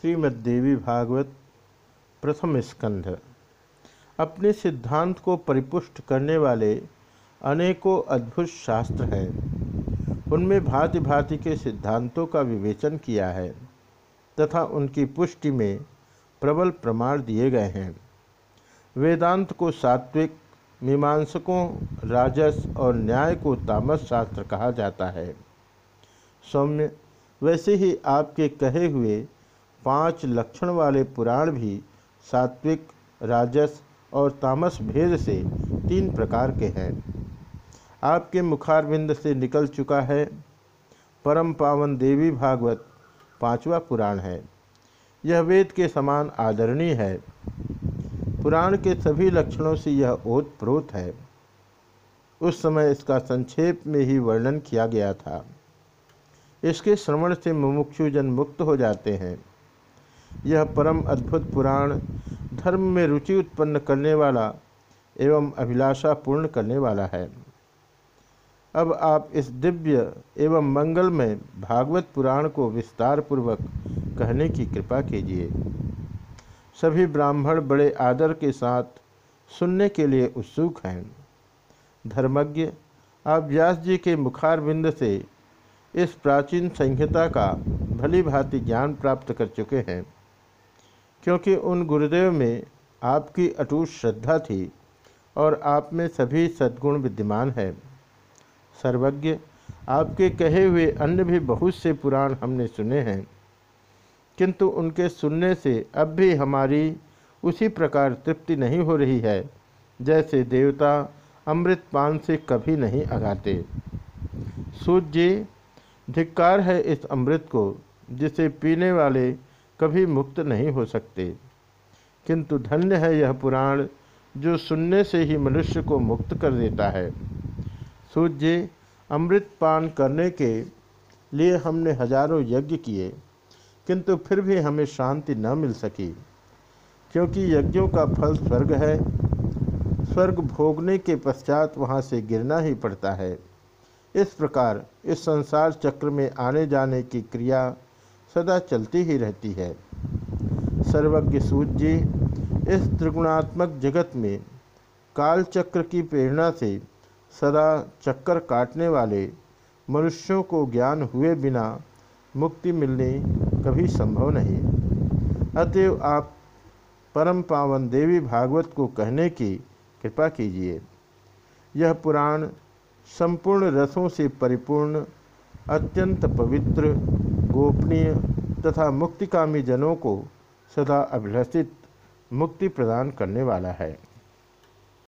श्रीमद्देवी भागवत प्रथम स्कंध। अपने सिद्धांत को परिपुष्ट करने वाले अनेकों अद्भुत शास्त्र हैं। उनमें भांति भांति के सिद्धांतों का विवेचन किया है तथा उनकी पुष्टि में प्रबल प्रमाण दिए गए हैं। वेदांत को सात्विक, मीमांसकों, राजस और न्याय को तामस शास्त्र कहा जाता है। सौम्य, वैसे ही आपके कहे हुए पाँच लक्षण वाले पुराण भी सात्विक, राजस और तामस भेद से तीन प्रकार के हैं। आपके मुखारविंद से निकल चुका है परम पावन देवी भागवत पांचवा पुराण है। यह वेद के समान आदरणीय है। पुराण के सभी लक्षणों से यह ओत प्रोत है। उस समय इसका संक्षेप में ही वर्णन किया गया था। इसके श्रवण से मुमुक्षुजन मुक्त हो जाते हैं। यह परम अद्भुत पुराण धर्म में रुचि उत्पन्न करने वाला एवं अभिलाषा पूर्ण करने वाला है। अब आप इस दिव्य एवं मंगलमय भागवत पुराण को विस्तार पूर्वक कहने की कृपा कीजिए। सभी ब्राह्मण बड़े आदर के साथ सुनने के लिए उत्सुक हैं। धर्मज्ञ, आप व्यास जी के मुखारविंद से इस प्राचीन संहिता का भली भांति ज्ञान प्राप्त कर चुके हैं। क्योंकि उन गुरुदेव में आपकी अटूट श्रद्धा थी और आप में सभी सद्गुण विद्यमान है। सर्वज्ञ, आपके कहे हुए अन्य भी बहुत से पुराण हमने सुने हैं। किंतु उनके सुनने से अब भी हमारी उसी प्रकार तृप्ति नहीं हो रही है, जैसे देवता अमृत पान से कभी नहीं अगाते। सूर्य धिक्कार है इस अमृत को, जिसे पीने वाले कभी मुक्त नहीं हो सकते। किंतु धन्य है यह पुराण, जो सुनने से ही मनुष्य को मुक्त कर देता है। सूर्य, अमृत पान करने के लिए हमने हज़ारों यज्ञ किए, किंतु फिर भी हमें शांति न मिल सकी, क्योंकि यज्ञों का फल स्वर्ग है। स्वर्ग भोगने के पश्चात वहाँ से गिरना ही पड़ता है। इस प्रकार इस संसार चक्र में आने जाने की क्रिया सदा चलती ही रहती है। सर्वज्ञ सूत जी इस त्रिगुणात्मक जगत में काल चक्र की प्रेरणा से सदा चक्कर काटने वाले मनुष्यों को ज्ञान हुए बिना मुक्ति मिलने कभी संभव नहीं। अतएव आप परम पावन देवी भागवत को कहने की कृपा कीजिए। यह पुराण संपूर्ण रसों से परिपूर्ण, अत्यंत पवित्र गोपनीय तथा मुक्तिकामी जनों को सदा अभिलषित मुक्ति प्रदान करने वाला है।